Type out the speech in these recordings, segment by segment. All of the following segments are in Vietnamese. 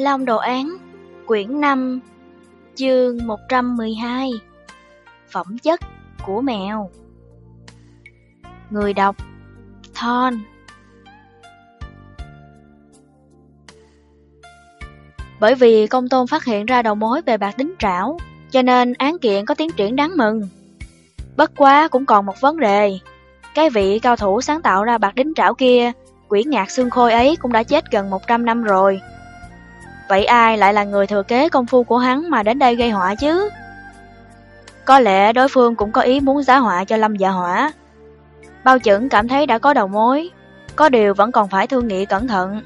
Long Đồ Án, quyển 5, chương 112 Phẩm chất của mèo Người đọc Thon Bởi vì công tôn phát hiện ra đầu mối về bạc đính trảo, cho nên án kiện có tiến triển đáng mừng. Bất quá cũng còn một vấn đề. Cái vị cao thủ sáng tạo ra bạc đính trảo kia, quỷ ngạc xương khôi ấy cũng đã chết gần 100 năm rồi. Vậy ai lại là người thừa kế công phu của hắn mà đến đây gây họa chứ? Có lẽ đối phương cũng có ý muốn giá họa cho Lâm Dạ Hỏa. Bao chuẩn cảm thấy đã có đầu mối, có điều vẫn còn phải thương nghị cẩn thận.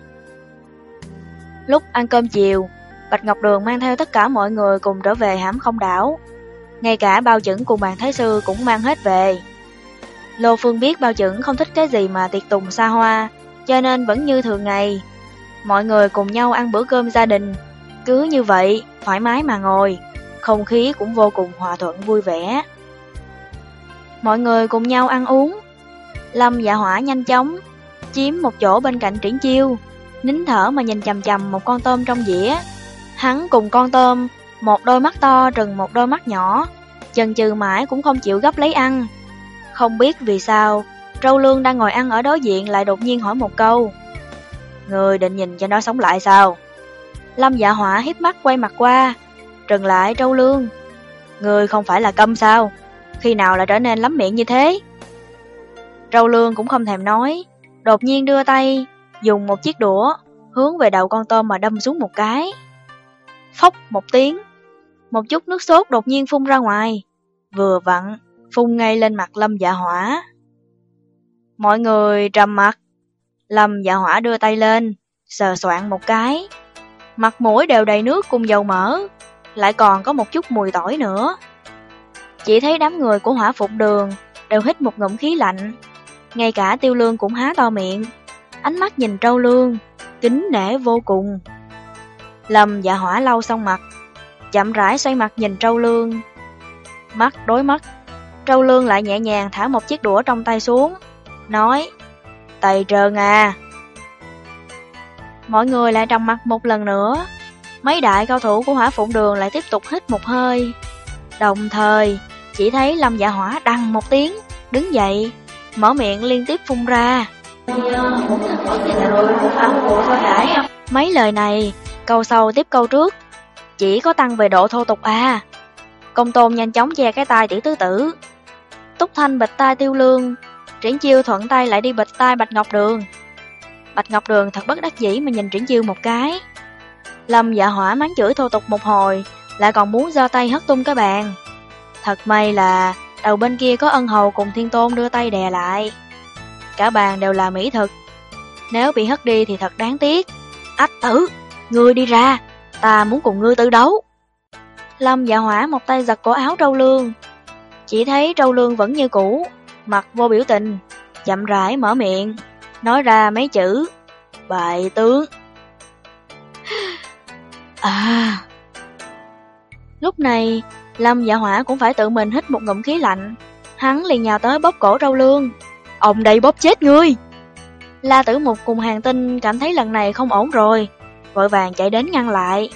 Lúc ăn cơm chiều, Bạch Ngọc Đường mang theo tất cả mọi người cùng trở về hãm không đảo. Ngay cả bao chuẩn cùng bàn thái sư cũng mang hết về. Lô Phương biết bao chuẩn không thích cái gì mà tiệc tùng xa hoa, cho nên vẫn như thường ngày. Mọi người cùng nhau ăn bữa cơm gia đình, cứ như vậy, thoải mái mà ngồi, không khí cũng vô cùng hòa thuận vui vẻ. Mọi người cùng nhau ăn uống. Lâm dạ hỏa nhanh chóng, chiếm một chỗ bên cạnh triển chiêu, nín thở mà nhìn chầm chầm một con tôm trong dĩa. Hắn cùng con tôm, một đôi mắt to trừng một đôi mắt nhỏ, chần chừ mãi cũng không chịu gấp lấy ăn. Không biết vì sao, Trâu Lương đang ngồi ăn ở đối diện lại đột nhiên hỏi một câu. Người định nhìn cho nó sống lại sao? Lâm dạ hỏa hiếp mắt quay mặt qua, trừng lại Trâu Lương. Người không phải là câm sao? Khi nào lại trở nên lắm miệng như thế? Trâu Lương cũng không thèm nói, đột nhiên đưa tay, dùng một chiếc đũa, hướng về đầu con tôm mà đâm xuống một cái. Phốc một tiếng, một chút nước sốt đột nhiên phun ra ngoài, vừa vặn, phun ngay lên mặt Lâm dạ hỏa. Mọi người trầm mặt, Lâm dạ hỏa đưa tay lên, sờ soạn một cái. Mặt mũi đều đầy nước cùng dầu mỡ, lại còn có một chút mùi tỏi nữa. Chỉ thấy đám người của hỏa phục đường đều hít một ngụm khí lạnh. Ngay cả tiêu lương cũng há to miệng, ánh mắt nhìn trâu lương, kính nể vô cùng. Lâm dạ hỏa lau xong mặt, chậm rãi xoay mặt nhìn trâu lương. Mắt đối mắt, trâu lương lại nhẹ nhàng thả một chiếc đũa trong tay xuống, nói Tay trơn à. Mọi người lại trầm mặt một lần nữa. Mấy đại cao thủ của hỏa phụng đường lại tiếp tục hít một hơi. Đồng thời, Chỉ thấy Lâm dạ hỏa đằng một tiếng, Đứng dậy, Mở miệng liên tiếp phun ra. Mấy lời này, Câu sau tiếp câu trước. Chỉ có tăng về độ thô tục à. Công tôn nhanh chóng che cái tai tiểu tứ tử. Túc thanh bịch tai tiêu lương Triển chiêu thuận tay lại đi bịch tai Bạch Ngọc Đường. Bạch Ngọc Đường thật bất đắc dĩ mà nhìn Triển chiêu một cái. Lâm dạ hỏa mắng chửi thô tục một hồi, lại còn muốn giơ tay hất tung cái bàn. Thật may là đầu bên kia có ân hầu cùng thiên tôn đưa tay đè lại. Cả bàn đều là mỹ thực. Nếu bị hất đi thì thật đáng tiếc. Ách tử, ngươi đi ra, ta muốn cùng ngươi tự đấu. Lâm dạ hỏa một tay giật cổ áo trâu lương. Chỉ thấy trâu lương vẫn như cũ, mặt vô biểu tình, chậm rãi mở miệng, nói ra mấy chữ, bại tướng. À... Lúc này, Lâm dạ hỏa cũng phải tự mình hít một ngụm khí lạnh, hắn liền nhào tới bóp cổ râu lương. Ông đây bóp chết ngươi! La tử mục cùng hàng tinh cảm thấy lần này không ổn rồi, vội vàng chạy đến ngăn lại.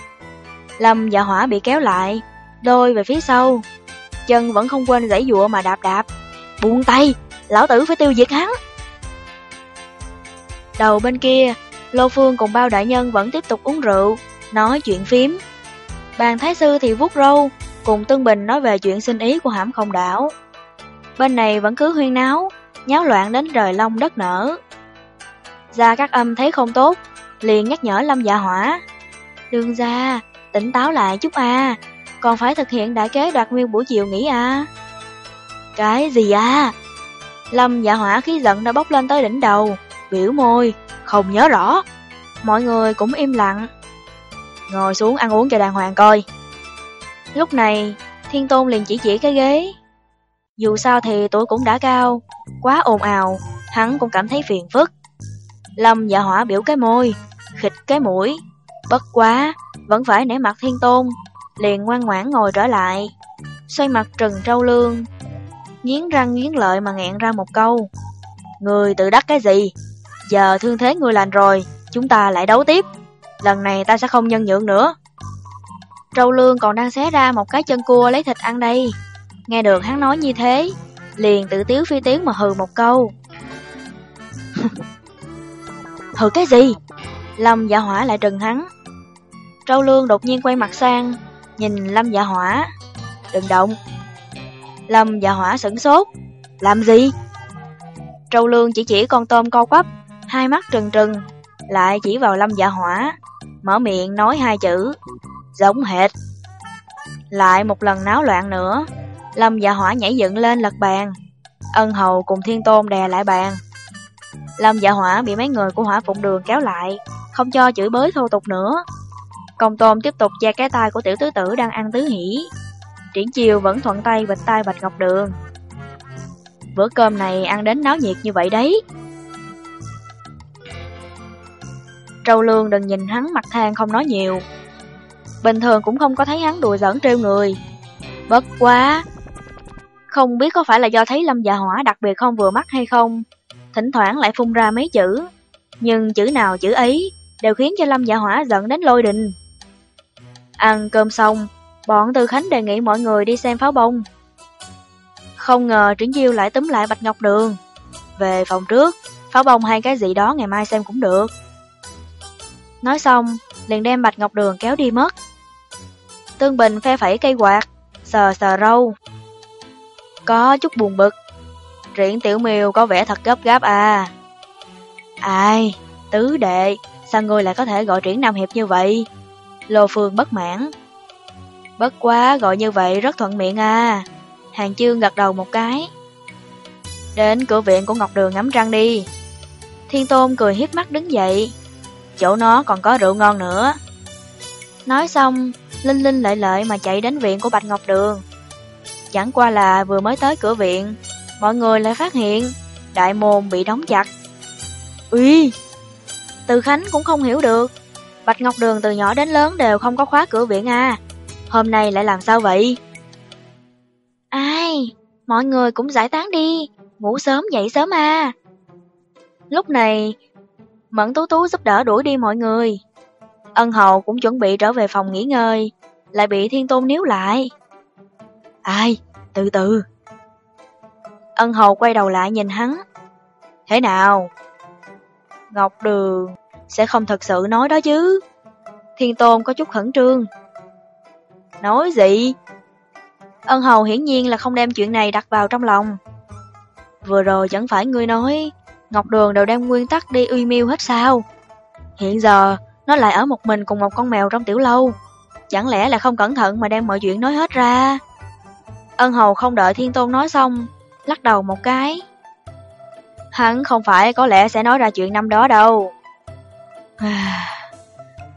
Lâm dạ hỏa bị kéo lại, đôi về phía sau, chân vẫn không quên giãy dụa mà đạp đạp. Buông tay, lão tử phải tiêu diệt hắn. Đầu bên kia, Lô Phương cùng bao đại nhân vẫn tiếp tục uống rượu, nói chuyện phím. Bàn thái sư thì vuốt râu, cùng Tương Bình nói về chuyện sinh ý của hãm không đảo. Bên này vẫn cứ huyên náo, nháo loạn đến rời lông đất nở. Gia các âm thấy không tốt, liền nhắc nhở Lâm dạ hỏa. Đương ra, tỉnh táo lại chút à, còn phải thực hiện đại kế đoạt nguyên buổi chiều nghỉ à. Cái gì à? Lâm dạ hỏa khí giận đã bốc lên tới đỉnh đầu, biểu môi, không nhớ rõ. Mọi người cũng im lặng. Ngồi xuống ăn uống cho đàng hoàng coi. Lúc này, Thiên Tôn liền chỉ chỉ cái ghế. Dù sao thì tuổi cũng đã cao, quá ồn ào, hắn cũng cảm thấy phiền phức. Lâm dạ hỏa biểu cái môi, khịt cái mũi, bất quá, vẫn phải nể mặt Thiên Tôn, liền ngoan ngoãn ngồi trở lại, xoay mặt trừng trâu lương, nghiến răng nghiến lợi mà nghẹn ra một câu. Người tự đắc cái gì? Giờ thương thế người lành rồi, chúng ta lại đấu tiếp. lần này ta sẽ không nhân nhượng nữa. Trâu lương còn đang xé ra một cái chân cua lấy thịt ăn đây. Nghe được hắn nói như thế, liền tự tiếu phi tiếng mà hừ một câu. hừ cái gì? Lâm dạ hỏa lại trừng hắn. Trâu lương đột nhiên quay mặt sang, nhìn Lâm dạ hỏa. Đừng động. Lâm dạ hỏa sửng sốt. Làm gì? Trâu lương chỉ chỉ con tôm co quắp, hai mắt trừng trừng, lại chỉ vào Lâm dạ hỏa, mở miệng nói hai chữ, giống hệt. Lại một lần náo loạn nữa, Lâm dạ hỏa nhảy dựng lên lật bàn, ân hầu cùng thiên tôn đè lại bàn. Lâm dạ hỏa bị mấy người của hỏa phụng đường kéo lại, không cho chửi bới thô tục nữa. Công tôm tiếp tục che cái tay của tiểu tứ tử đang ăn tứ hỉ. Triển chiều vẫn thuận tay bịch tay bạch ngọc đường. Bữa cơm này ăn đến náo nhiệt như vậy đấy. Trâu lương đừng nhìn hắn mặt than không nói nhiều. Bình thường cũng không có thấy hắn đùa giỡn trêu người. Bất quá, không biết có phải là do thấy lâm dạ hỏa đặc biệt không vừa mắt hay không, thỉnh thoảng lại phun ra mấy chữ, nhưng chữ nào chữ ấy đều khiến cho lâm dạ hỏa giận đến lôi đình. Ăn cơm xong, bọn Từ Khánh đề nghị mọi người đi xem pháo bông. Không ngờ Triển Diêu lại túm lại Bạch Ngọc Đường. Về phòng trước, pháo bông hay cái gì đó ngày mai xem cũng được. Nói xong, liền đem Bạch Ngọc Đường kéo đi mất. Tương Bình phe phẩy cây quạt, sờ sờ râu. Có chút buồn bực. Triển Tiểu Miêu có vẻ thật gấp gáp à. Ai, tứ đệ, sao ngươi lại có thể gọi Triển Nam Hiệp như vậy? Lô Phương bất mãn. Bất quá gọi như vậy rất thuận miệng à. Hàng chương gật đầu một cái. Đến cửa viện của Ngọc Đường ngắm trăng đi. Thiên Tôn cười hiếp mắt đứng dậy. Chỗ nó còn có rượu ngon nữa. Nói xong, Linh Linh lợi lợi mà chạy đến viện của Bạch Ngọc Đường. Chẳng qua là vừa mới tới cửa viện, mọi người lại phát hiện đại môn bị đóng chặt. Uy! Từ Khánh cũng không hiểu được. Bạch Ngọc Đường từ nhỏ đến lớn đều không có khóa cửa viện à. Hôm nay lại làm sao vậy? Ai? Mọi người cũng giải tán đi, ngủ sớm dậy sớm à. Lúc này, Mẫn Tú Tú giúp đỡ đuổi đi mọi người. Ân hậu cũng chuẩn bị trở về phòng nghỉ ngơi, lại bị Thiên Tôn níu lại. Ai? Từ từ. Ân hầu quay đầu lại nhìn hắn. Thế nào? Ngọc Đường sẽ không thật sự nói đó chứ. Thiên Tôn có chút khẩn trương. Nói gì? Ân hầu hiển nhiên là không đem chuyện này đặt vào trong lòng. Vừa rồi chẳng phải ngươi nói, Ngọc Đường đều đem nguyên tắc đi uy miêu hết sao? Hiện giờ, nó lại ở một mình cùng một con mèo trong tiểu lâu. Chẳng lẽ là không cẩn thận mà đem mọi chuyện nói hết ra? Ân hầu không đợi thiên tôn nói xong, lắc đầu một cái. Hắn không phải có lẽ sẽ nói ra chuyện năm đó đâu.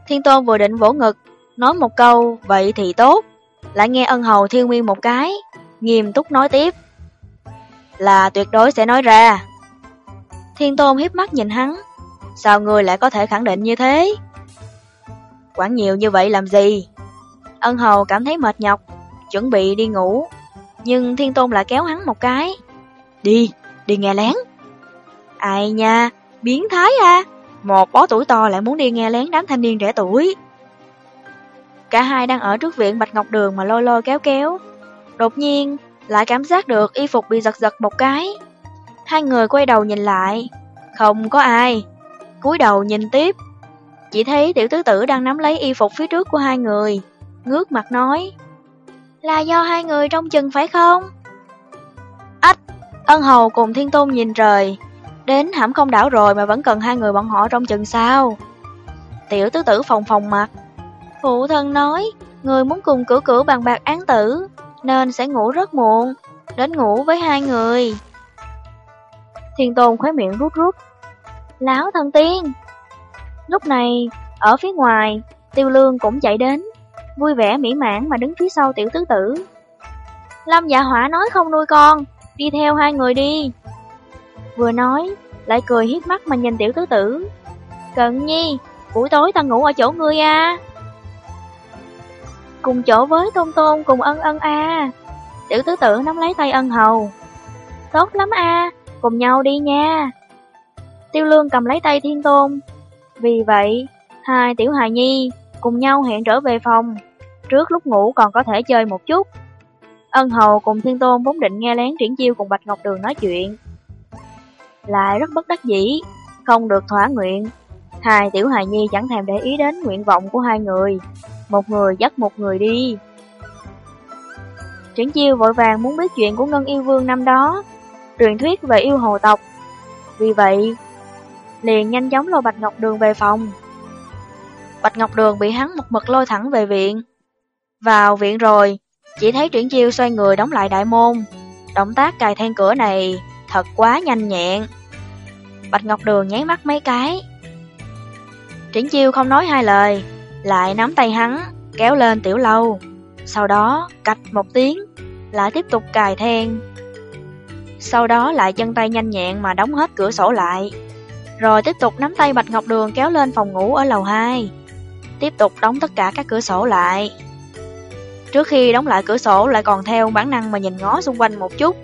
Thiên tôn vừa định vỗ ngực, nói một câu, vậy thì tốt. Lại nghe ân hầu thiên nguyên một cái, nghiêm túc nói tiếp. Là tuyệt đối sẽ nói ra. Thiên tôn hiếp mắt nhìn hắn, sao người lại có thể khẳng định như thế? Quản nhiều như vậy làm gì? Ân hầu cảm thấy mệt nhọc, chuẩn bị đi ngủ, nhưng thiên tôn lại kéo hắn một cái. Đi, đi nghe lén. Ai nha, biến thái à, một bó tuổi to lại muốn đi nghe lén đám thanh niên trẻ tuổi. Cả hai đang ở trước viện Bạch Ngọc Đường mà lôi lôi kéo kéo. Đột nhiên, lại cảm giác được y phục bị giật giật một cái. Hai người quay đầu nhìn lại, không có ai. cúi đầu nhìn tiếp, chỉ thấy tiểu tứ tử đang nắm lấy y phục phía trước của hai người, ngước mặt nói. Là do hai người trong chừng phải không? Ách, ân hầu cùng thiên tôn nhìn trời, đến hãm không đảo rồi mà vẫn cần hai người bọn họ trong chừng sao? Tiểu tứ tử phòng phòng mặt. Phụ thân nói, người muốn cùng cử cử bằng bạc án tử, nên sẽ ngủ rất muộn, đến ngủ với hai người. Thiên tôn khóe miệng rút rút. Láo thần tiên! Lúc này, ở phía ngoài, tiêu lương cũng chạy đến, vui vẻ mỹ mãn mà đứng phía sau tiểu tứ tử. Lâm dạ hỏa nói không nuôi con, đi theo hai người đi. Vừa nói, lại cười hiếp mắt mà nhìn tiểu tứ tử. Cận nhi, buổi tối ta ngủ ở chỗ ngươi à. Cùng chỗ với tôn tôn cùng ân ân a Tiểu tứ tử nắm lấy tay ân hầu. Tốt lắm a cùng nhau đi nha. Tiêu lương cầm lấy tay thiên tôn. Vì vậy, Hai tiểu hài nhi cùng nhau hẹn trở về phòng, trước lúc ngủ còn có thể chơi một chút. Ân hầu cùng thiên tôn vốn định nghe lén triển chiêu cùng Bạch Ngọc Đường nói chuyện. Lại rất bất đắc dĩ, không được thỏa nguyện. Hai tiểu hài nhi chẳng thèm để ý đến nguyện vọng của hai người, một người dắt một người đi. Triển chiêu vội vàng muốn biết chuyện của Ngân Yêu Vương năm đó, truyền thuyết về yêu hồ tộc. Vì vậy, liền nhanh chóng lôi Bạch Ngọc Đường về phòng. Bạch Ngọc Đường bị hắn một mực lôi thẳng về viện. Vào viện rồi, chỉ thấy Triển Chiêu xoay người đóng lại đại môn. Động tác cài then cửa này thật quá nhanh nhẹn. Bạch Ngọc Đường nháy mắt mấy cái. Triển Chiêu không nói hai lời, lại nắm tay hắn, kéo lên tiểu lâu. Sau đó, cạch một tiếng, lại tiếp tục cài then. Sau đó lại chân tay nhanh nhẹn mà đóng hết cửa sổ lại. Rồi tiếp tục nắm tay Bạch Ngọc Đường kéo lên phòng ngủ ở lầu 2. Tiếp tục đóng tất cả các cửa sổ lại. Trước khi đóng lại cửa sổ lại còn theo bản năng mà nhìn ngó xung quanh một chút.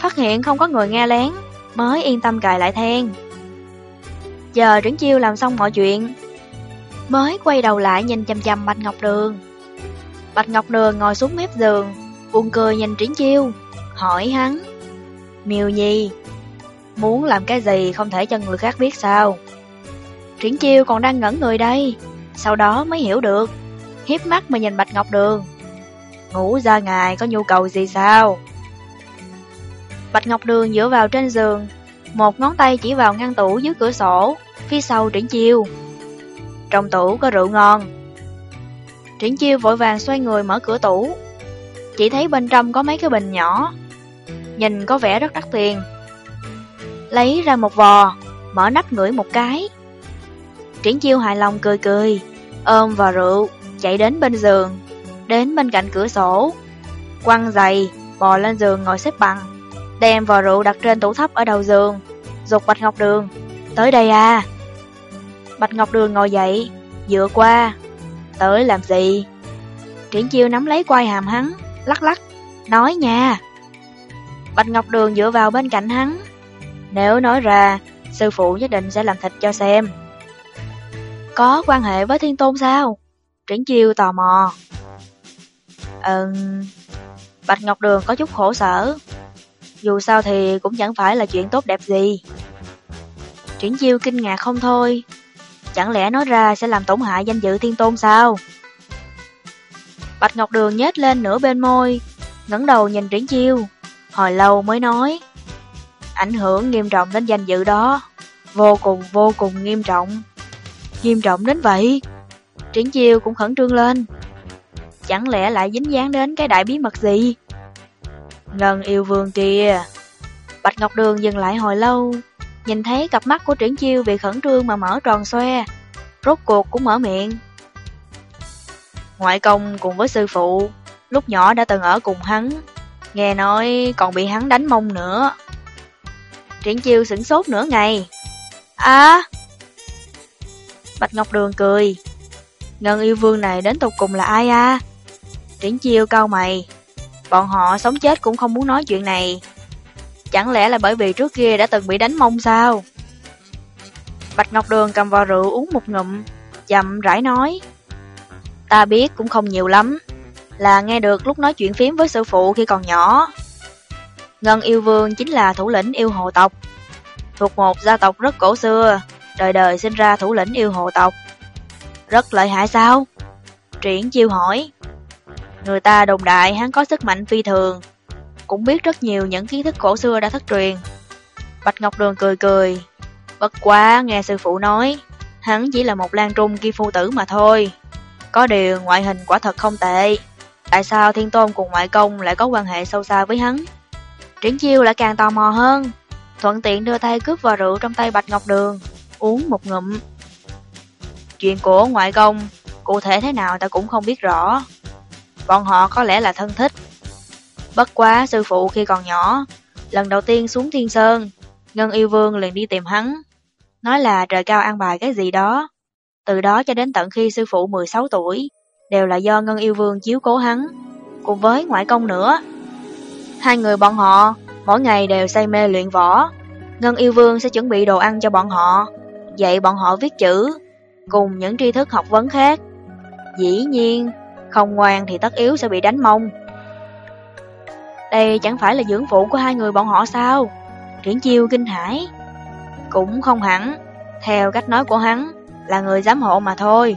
Phát hiện không có người nghe lén, mới yên tâm cài lại then. Giờ Trấn Chiêu làm xong mọi chuyện, mới quay đầu lại nhìn chăm chăm Bạch Ngọc Đường. Bạch Ngọc Đường ngồi xuống mép giường, buồn cười nhìn triển Chiêu, hỏi hắn. Miêu Nhi, muốn làm cái gì không thể cho người khác biết sao? Triển Chiêu còn đang ngẩn người đây, sau đó mới hiểu được, hiếp mắt mà nhìn Bạch Ngọc Đường. Ngủ ra ngài có nhu cầu gì sao? Bạch Ngọc Đường dựa vào trên giường, một ngón tay chỉ vào ngăn tủ dưới cửa sổ, phía sau Triển Chiêu. Trong tủ có rượu ngon. Triển Chiêu vội vàng xoay người mở cửa tủ, chỉ thấy bên trong có mấy cái bình nhỏ, nhìn có vẻ rất đắt tiền. Lấy ra một vò, mở nắp ngửi một cái. Triển Chiêu hài lòng cười cười, ôm vào rượu, chạy đến bên giường, đến bên cạnh cửa sổ, quăng giày, bò lên giường ngồi xếp bằng, đem vò rượu đặt trên tủ thấp ở đầu giường, dục Bạch Ngọc Đường, tới đây à. Bạch Ngọc Đường ngồi dậy, dựa qua, tới làm gì? Triển chiêu nắm lấy quai hàm hắn, lắc lắc, nói nha. Bạch Ngọc Đường dựa vào bên cạnh hắn, nếu nói ra, sư phụ nhất định sẽ làm thịt cho xem. Có quan hệ với thiên tôn sao? Triển chiêu tò mò. Ừm... Bạch Ngọc Đường có chút khổ sở. Dù sao thì cũng chẳng phải là chuyện tốt đẹp gì. Triển chiêu kinh ngạc không thôi. Chẳng lẽ nói ra sẽ làm tổn hại danh dự thiên tôn sao? Bạch Ngọc Đường nhếch lên nửa bên môi, ngẩng đầu nhìn Triển chiêu. Hồi lâu mới nói. Ảnh hưởng nghiêm trọng đến danh dự đó. Vô cùng vô cùng nghiêm trọng. Nghiêm trọng đến vậy. Triển chiêu cũng khẩn trương lên. Chẳng lẽ lại dính dáng đến cái đại bí mật gì? Ngân yêu vương kìa. Bạch Ngọc Đường dừng lại hồi lâu, nhìn thấy cặp mắt của triển chiêu bị khẩn trương mà mở tròn xoe. Rốt cuộc cũng mở miệng. Ngoại công cùng với sư phụ, lúc nhỏ đã từng ở cùng hắn. Nghe nói còn bị hắn đánh mông nữa. Triển chiêu sửng sốt nửa ngày. À! Bạch Ngọc Đường cười. Ngân yêu vương này đến tục cùng là ai à? Triển chiêu cao mày. Bọn họ sống chết cũng không muốn nói chuyện này. Chẳng lẽ là bởi vì trước kia đã từng bị đánh mông sao? Bạch Ngọc Đường cầm vào rượu uống một ngụm, chậm rãi nói. Ta biết cũng không nhiều lắm, là nghe được lúc nói chuyện phím với sư phụ khi còn nhỏ. Ngân yêu vương chính là thủ lĩnh yêu hồ tộc, thuộc một gia tộc rất cổ xưa, đời đời sinh ra thủ lĩnh yêu hồ tộc. Rất lợi hại sao? Triển chiêu hỏi. Người ta đồng đại hắn có sức mạnh phi thường, cũng biết rất nhiều những kiến thức cổ xưa đã thất truyền. Bạch Ngọc Đường cười cười, bất quá nghe sư phụ nói, hắn chỉ là một lan trung kia phu tử mà thôi. Có điều ngoại hình quả thật không tệ. Tại sao Thiên Tôn cùng ngoại công lại có quan hệ sâu xa với hắn? Triển chiêu lại càng tò mò hơn, thuận tiện đưa tay cướp vào rượu trong tay Bạch Ngọc Đường, uống một ngụm. Chuyện của ngoại công, cụ thể thế nào ta cũng không biết rõ. Bọn họ có lẽ là thân thích. Bất quá sư phụ khi còn nhỏ, lần đầu tiên xuống Thiên Sơn, Ngân Yêu Vương liền đi tìm hắn, nói là trời cao an bài cái gì đó. Từ đó cho đến tận khi sư phụ 16 tuổi, đều là do Ngân Yêu Vương chiếu cố hắn, cùng với ngoại công nữa. Hai người bọn họ, mỗi ngày đều say mê luyện võ. Ngân Yêu Vương sẽ chuẩn bị đồ ăn cho bọn họ, dạy bọn họ viết chữ. cùng những tri thức học vấn khác. Dĩ nhiên, không ngoan thì tất yếu sẽ bị đánh mông. Đây chẳng phải là dưỡng phụ của hai người bọn họ sao? Triển chiêu kinh hãi. Cũng không hẳn, theo cách nói của hắn, là người giám hộ mà thôi.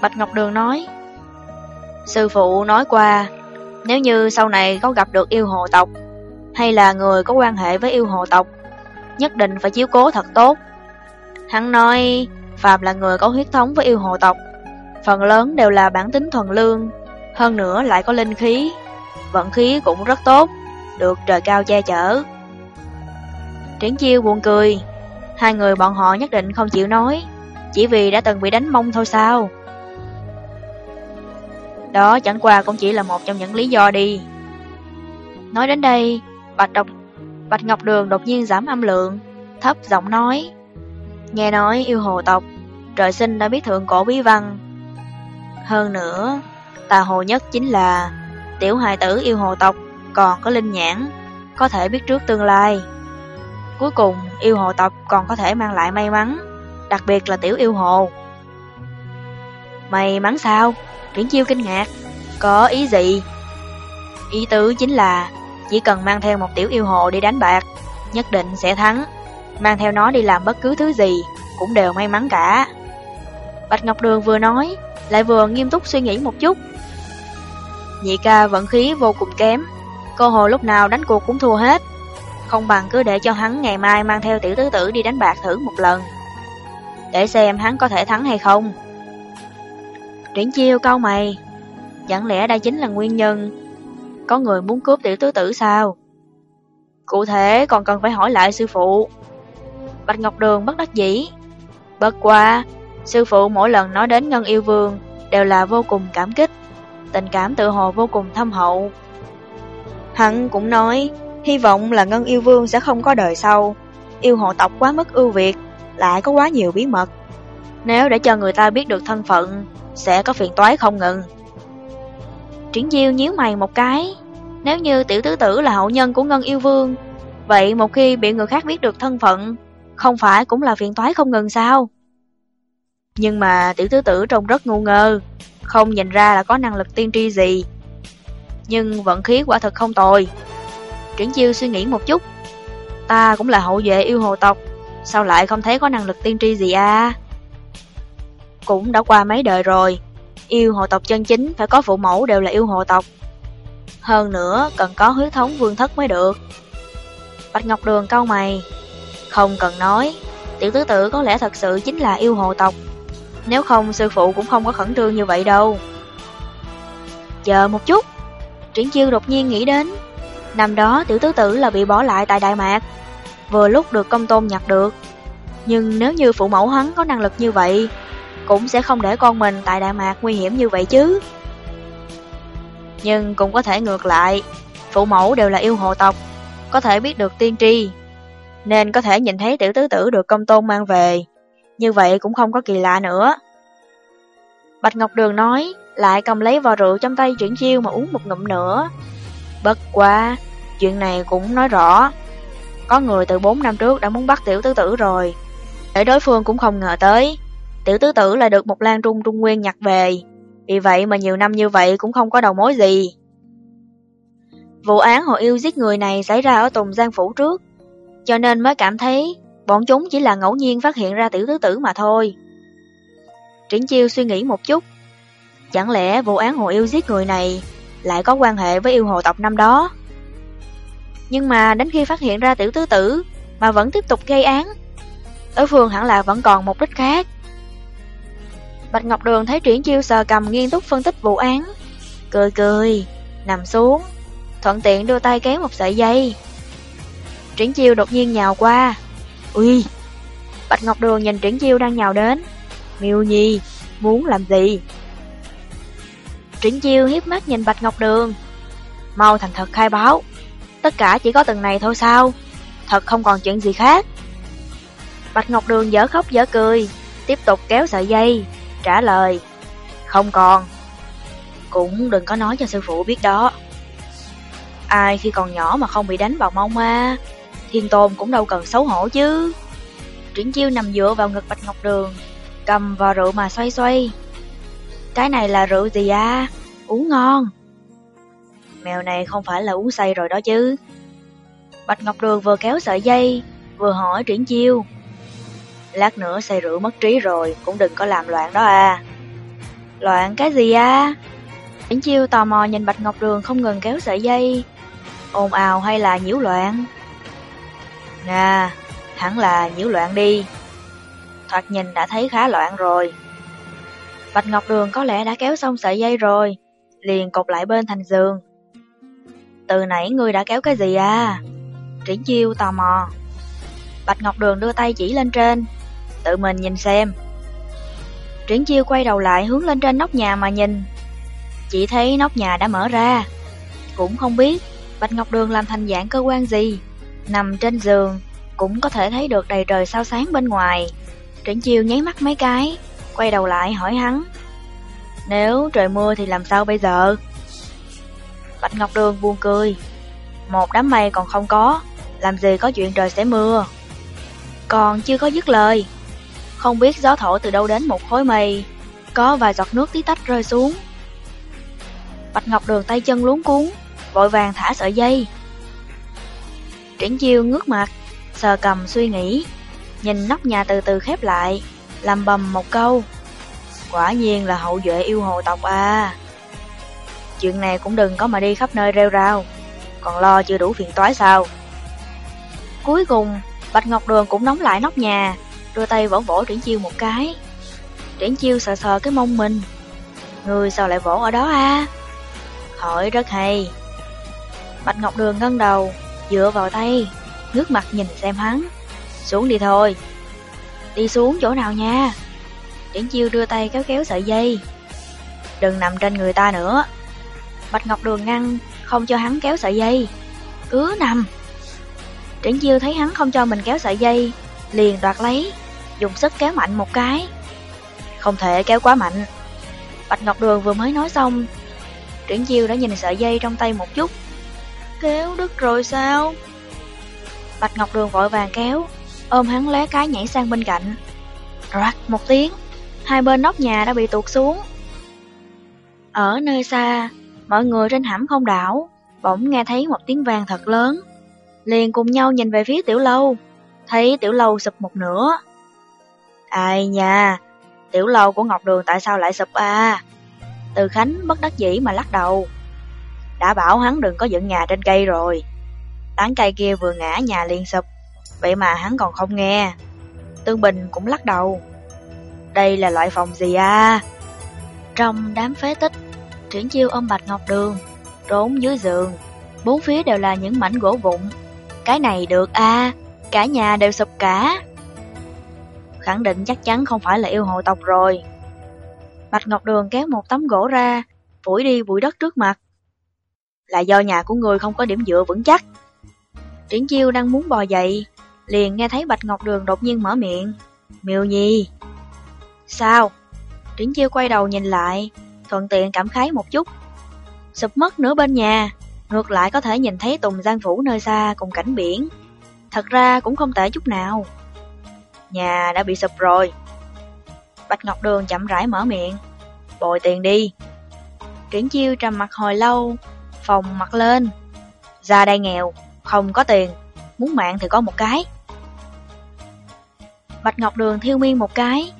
Bạch Ngọc Đường nói, Sư phụ nói qua, nếu như sau này có gặp được yêu hồ tộc, hay là người có quan hệ với yêu hồ tộc, nhất định phải chiếu cố thật tốt. Hắn nói, Phạm là người có huyết thống với yêu hồ tộc, phần lớn đều là bản tính thuần lương, hơn nữa lại có linh khí, vận khí cũng rất tốt, được trời cao che chở. Triển chiêu buồn cười, hai người bọn họ nhất định không chịu nói, chỉ vì đã từng bị đánh mông thôi sao. Đó chẳng qua cũng chỉ là một trong những lý do đi. Nói đến đây, Bạch, Độc, Bạch Ngọc Đường đột nhiên giảm âm lượng, thấp giọng nói. Nghe nói yêu hồ tộc, trời sinh đã biết thượng cổ bí văn. Hơn nữa, tà hồ nhất chính là tiểu hài tử yêu hồ tộc còn có linh nhãn, có thể biết trước tương lai. Cuối cùng, yêu hồ tộc còn có thể mang lại may mắn, đặc biệt là tiểu yêu hồ. May mắn sao? Triển chiêu kinh ngạc. Có ý gì? Ý tứ chính là chỉ cần mang theo một tiểu yêu hồ đi đánh bạc, nhất định sẽ thắng. Mang theo nó đi làm bất cứ thứ gì, cũng đều may mắn cả. Bạch Ngọc Đường vừa nói, lại vừa nghiêm túc suy nghĩ một chút. Nhị ca vận khí vô cùng kém, cơ hội lúc nào đánh cuộc cũng thua hết. Không bằng cứ để cho hắn ngày mai mang theo tiểu tứ tử đi đánh bạc thử một lần. Để xem hắn có thể thắng hay không. Triển chiêu câu mày, chẳng lẽ đây chính là nguyên nhân có người muốn cướp tiểu tứ tử sao? Cụ thể còn cần phải hỏi lại sư phụ. Bạch Ngọc Đường bất đắc dĩ. Bất qua, sư phụ mỗi lần nói đến Ngân Yêu Vương đều là vô cùng cảm kích, tình cảm tự hồ vô cùng thâm hậu. Hắn cũng nói, hy vọng là Ngân Yêu Vương sẽ không có đời sau. Yêu hộ tộc quá mức ưu việt, lại có quá nhiều bí mật. Nếu để cho người ta biết được thân phận, sẽ có phiền toái không ngừng. Triển Diêu nhíu mày một cái, nếu như tiểu tứ tử là hậu nhân của Ngân Yêu Vương, vậy một khi bị người khác biết được thân phận, không phải cũng là phiền toái không ngừng sao? Nhưng mà tiểu tứ tử trông rất ngu ngơ, không nhìn ra là có năng lực tiên tri gì. Nhưng vận khí quả thật không tồi. Triển Chiêu suy nghĩ một chút, ta cũng là hậu vệ yêu hồ tộc, sao lại không thấy có năng lực tiên tri gì à? Cũng đã qua mấy đời rồi, yêu hồ tộc chân chính phải có phụ mẫu đều là yêu hồ tộc. Hơn nữa, cần có huyết thống vương thất mới được. Bạch Ngọc Đường câu mày. Không cần nói, tiểu tứ tử có lẽ thật sự chính là yêu hồ tộc. Nếu không, sư phụ cũng không có khẩn trương như vậy đâu. Chờ một chút. Triển chiêu đột nhiên nghĩ đến. Năm đó tiểu tứ tử là bị bỏ lại tại Đại Mạc. Vừa lúc được công tôn nhặt được. Nhưng nếu như phụ mẫu hắn có năng lực như vậy, cũng sẽ không để con mình tại Đại Mạc nguy hiểm như vậy chứ. Nhưng cũng có thể ngược lại, phụ mẫu đều là yêu hộ tộc, có thể biết được tiên tri, nên có thể nhìn thấy tiểu tứ tử được công tôn mang về, như vậy cũng không có kỳ lạ nữa. Bạch Ngọc Đường nói, lại cầm lấy vò rượu trong tay chuyển chiêu mà uống một ngụm nữa. Bất quá, chuyện này cũng nói rõ, có người từ 4 năm trước đã muốn bắt tiểu tứ tử rồi, để đối phương cũng không ngờ tới, tiểu tứ tử lại được một lan trung trung nguyên nhặt về, vì vậy mà nhiều năm như vậy cũng không có đầu mối gì. Vụ án họ yêu giết người này xảy ra ở Tùng Giang Phủ trước, cho nên mới cảm thấy bọn chúng chỉ là ngẫu nhiên phát hiện ra tiểu tứ tử mà thôi. Triển Chiêu suy nghĩ một chút, chẳng lẽ vụ án hồ yêu giết người này lại có quan hệ với yêu hồ tộc năm đó? Nhưng mà đến khi phát hiện ra tiểu tứ tử mà vẫn tiếp tục gây án, đối phương hẳn là vẫn còn mục đích khác. Bạch Ngọc Đường thấy Triển Chiêu sờ cầm nghiêm túc phân tích vụ án. Cười cười, nằm xuống, thuận tiện đưa tay kéo một sợi dây. Triển Chiêu đột nhiên nhào qua. Ui! Bạch Ngọc Đường nhìn Triển Chiêu đang nhào đến. Miêu Nhi, muốn làm gì? Triển Chiêu hiếp mắt nhìn Bạch Ngọc Đường. Mau thành thật khai báo. Tất cả chỉ có từng này thôi sao? Thật không còn chuyện gì khác. Bạch Ngọc Đường dở khóc dở cười, tiếp tục kéo sợi dây, trả lời Không còn Cũng đừng có nói cho sư phụ biết đó Ai khi còn nhỏ mà không bị đánh vào mông ma. Thiên tôn cũng đâu cần xấu hổ chứ Triển chiêu nằm dựa vào ngực Bạch Ngọc Đường cầm vào rượu mà xoay xoay. Cái này là rượu gì à? Uống ngon. Mèo này không phải là uống say rồi đó chứ. Bạch Ngọc Đường vừa kéo sợi dây, vừa hỏi Triển Chiêu. Lát nữa say rượu mất trí rồi, cũng đừng có làm loạn đó à. Loạn cái gì à? Triển Chiêu tò mò nhìn Bạch Ngọc Đường không ngừng kéo sợi dây. ồn ào hay là nhiễu loạn? Nà, hẳn là nhiễu loạn đi. Thoạt nhìn đã thấy khá loạn rồi. Bạch Ngọc Đường có lẽ đã kéo xong sợi dây rồi, liền cột lại bên thành giường. Từ nãy ngươi đã kéo cái gì à? Triển chiêu tò mò. Bạch Ngọc Đường đưa tay chỉ lên trên, tự mình nhìn xem. Triển chiêu quay đầu lại hướng lên trên nóc nhà mà nhìn. Chỉ thấy nóc nhà đã mở ra. Cũng không biết Bạch Ngọc Đường làm thành dạng cơ quan gì. Nằm trên giường, cũng có thể thấy được đầy trời sao sáng bên ngoài. Triển chiêu nháy mắt mấy cái, quay đầu lại hỏi hắn. Nếu trời mưa thì làm sao bây giờ? Bạch Ngọc Đường buồn cười. Một đám mây còn không có, làm gì có chuyện trời sẽ mưa. Còn chưa có dứt lời. Không biết gió thổi từ đâu đến một khối mây, có vài giọt nước tí tách rơi xuống. Bạch Ngọc Đường tay chân luống cuốn, vội vàng thả sợi dây. Triển chiêu ngước mặt, sờ cầm suy nghĩ, nhìn nóc nhà từ từ khép lại, làm bầm một câu. Quả nhiên là hậu duệ yêu hồ tộc à. Chuyện này cũng đừng có mà đi khắp nơi rêu rao, còn lo chưa đủ phiền toái sao. Cuối cùng, Bạch Ngọc Đường cũng nóng lại nóc nhà, đưa tay vỗ vỗ Triển Chiêu một cái. Triển Chiêu sờ sờ cái mông mình. Người sao lại vỗ ở đó à? Hỏi rất hay. Bạch Ngọc Đường ngân đầu, dựa vào tay, ngước mặt nhìn xem hắn. Xuống đi thôi. Đi xuống chỗ nào nha? Triển Chiêu đưa tay kéo kéo sợi dây. Đừng nằm trên người ta nữa. Bạch Ngọc Đường ngăn, không cho hắn kéo sợi dây. Cứ nằm. Triển Chiêu thấy hắn không cho mình kéo sợi dây, liền đoạt lấy, dùng sức kéo mạnh một cái. Không thể kéo quá mạnh. Bạch Ngọc Đường vừa mới nói xong, Triển Chiêu đã nhìn sợi dây trong tay một chút. Kéo đứt rồi sao? Bạch Ngọc Đường vội vàng kéo, ôm hắn lé cái nhảy sang bên cạnh. Rắc một tiếng, hai bên nóc nhà đã bị tuột xuống. Ở nơi xa, mọi người trên hãm không đảo, bỗng nghe thấy một tiếng vang thật lớn. Liền cùng nhau nhìn về phía tiểu lâu, thấy tiểu lâu sụp một nửa. Ai nha, tiểu lâu của Ngọc Đường tại sao lại sụp à? Từ Khánh bất đắc dĩ mà lắc đầu. Đã bảo hắn đừng có dựng nhà trên cây rồi. Tán cây kia vừa ngã nhà liền sụp, vậy mà hắn còn không nghe. Tương Bình cũng lắc đầu. Đây là loại phòng gì à? Trong đám phế tích, Triển Chiêu ôm Bạch Ngọc Đường, trốn dưới giường. Bốn phía đều là những mảnh gỗ vụn. Cái này được à, cả nhà đều sụp cả. Khẳng định chắc chắn không phải là yêu hộ tộc rồi. Bạch Ngọc Đường kéo một tấm gỗ ra, phủi đi bụi đất trước mặt. Là do nhà của người không có điểm dựa vững chắc. Triển Chiêu đang muốn bò dậy, liền nghe thấy Bạch Ngọc Đường đột nhiên mở miệng. Miêu Nhi. Sao? Triển Chiêu quay đầu nhìn lại, thuận tiện cảm khái một chút. Sụp mất nửa bên nhà, ngược lại có thể nhìn thấy Tùng Giang Phủ nơi xa cùng cảnh biển. Thật ra cũng không tệ chút nào. Nhà đã bị sụp rồi. Bạch Ngọc Đường chậm rãi mở miệng. Bồi tiền đi. Triển Chiêu trầm mặt hồi lâu, phòng mặt lên. Ra đây nghèo, không có tiền, muốn mạng thì có một cái. Bạch Ngọc Đường thiêu miên một cái.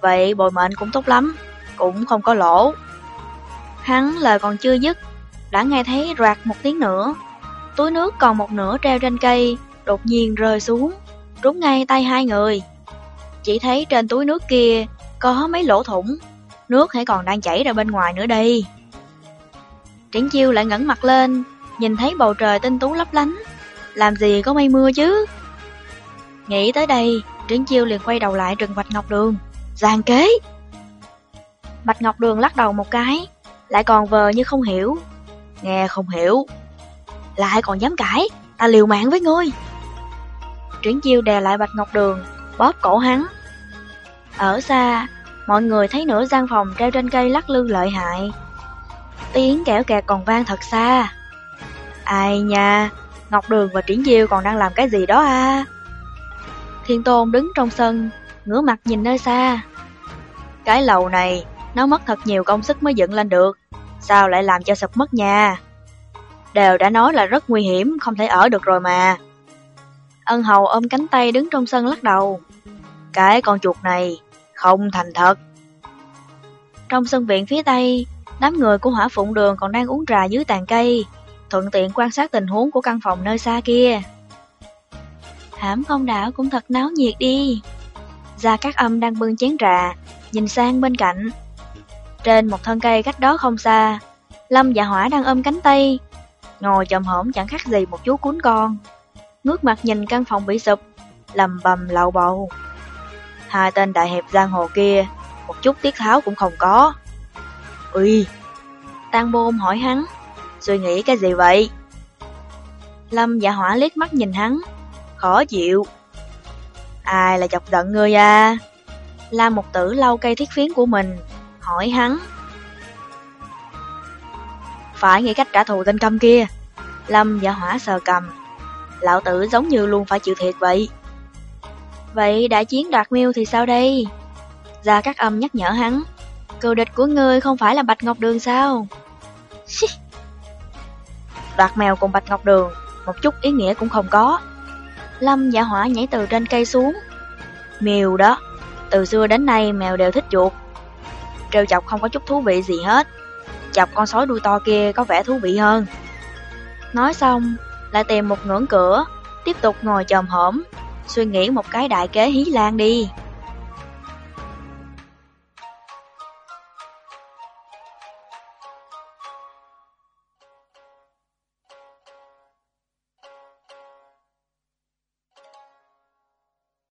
Vậy bồi mệnh cũng tốt lắm, cũng không có lỗ. Hắn lời còn chưa dứt, đã nghe thấy rạc một tiếng nữa. Túi nước còn một nửa treo trên cây, đột nhiên rơi xuống, trúng ngay tay hai người. Chỉ thấy trên túi nước kia có mấy lỗ thủng, nước hãy còn đang chảy ra bên ngoài nữa đây. Triển chiêu lại ngẩng mặt lên, nhìn thấy bầu trời tinh tú lấp lánh, làm gì có mây mưa chứ? Nghĩ tới đây, Triển chiêu liền quay đầu lại trừng Bạch Ngọc Đường, giàn kế. Bạch Ngọc Đường lắc đầu một cái, lại còn vờ như không hiểu. Nghe không hiểu, lại còn dám cãi, ta liều mạng với ngươi. Triển chiêu đè lại Bạch Ngọc Đường, bóp cổ hắn. Ở xa, mọi người thấy nửa gian phòng treo trên cây lắc lư lợi hại. Tiếng kẻo kẹt còn vang thật xa. Ai nha, Ngọc Đường và Triển Diêu còn đang làm cái gì đó à? Thiên Tôn đứng trong sân, ngửa mặt nhìn nơi xa. Cái lầu này, nó mất thật nhiều công sức mới dựng lên được, sao lại làm cho sụp mất nhà? Đều đã nói là rất nguy hiểm, không thể ở được rồi mà. Ân hầu ôm cánh tay đứng trong sân lắc đầu. Cái con chuột này, không thành thật. Trong sân viện phía tây, đám người của hỏa phụng đường còn đang uống trà dưới tàn cây, thuận tiện quan sát tình huống của căn phòng nơi xa kia. Hãm không đảo cũng thật náo nhiệt đi. Gia Cát Âm đang bưng chén trà, nhìn sang bên cạnh. Trên một thân cây cách đó không xa, Lâm và Hỏa đang ôm cánh tay, ngồi chồm hổm chẳng khác gì một chú cuốn con. Ngước mặt nhìn căn phòng bị sụp, lầm bầm lậu bầu. Hai tên đại hiệp giang hồ kia, một chút tiết tháo cũng không có. Ui, Tăng Bôn hỏi hắn, suy nghĩ cái gì vậy? Lâm dạ hỏa liếc mắt nhìn hắn, khó chịu. Ai là chọc giận ngươi à? La một tử lau cây thiết phiến của mình, hỏi hắn. Phải nghĩ cách trả thù tên câm kia. Lâm dạ hỏa sờ cầm. Lão tử giống như luôn phải chịu thiệt vậy. Vậy đại chiến đoạt miêu thì sao đây? Gia các âm nhắc nhở hắn cừu địch của ngươi không phải là Bạch Ngọc Đường sao? Đoạt mèo cùng Bạch Ngọc Đường, một chút ý nghĩa cũng không có. Lâm dạ hỏa nhảy từ trên cây xuống. Mèo đó, từ xưa đến nay mèo đều thích chuột. Trêu chọc không có chút thú vị gì hết. Chọc con sói đuôi to kia có vẻ thú vị hơn. Nói xong, lại tìm một ngưỡng cửa, tiếp tục ngồi chồm hổm, suy nghĩ một cái đại kế hí lan đi.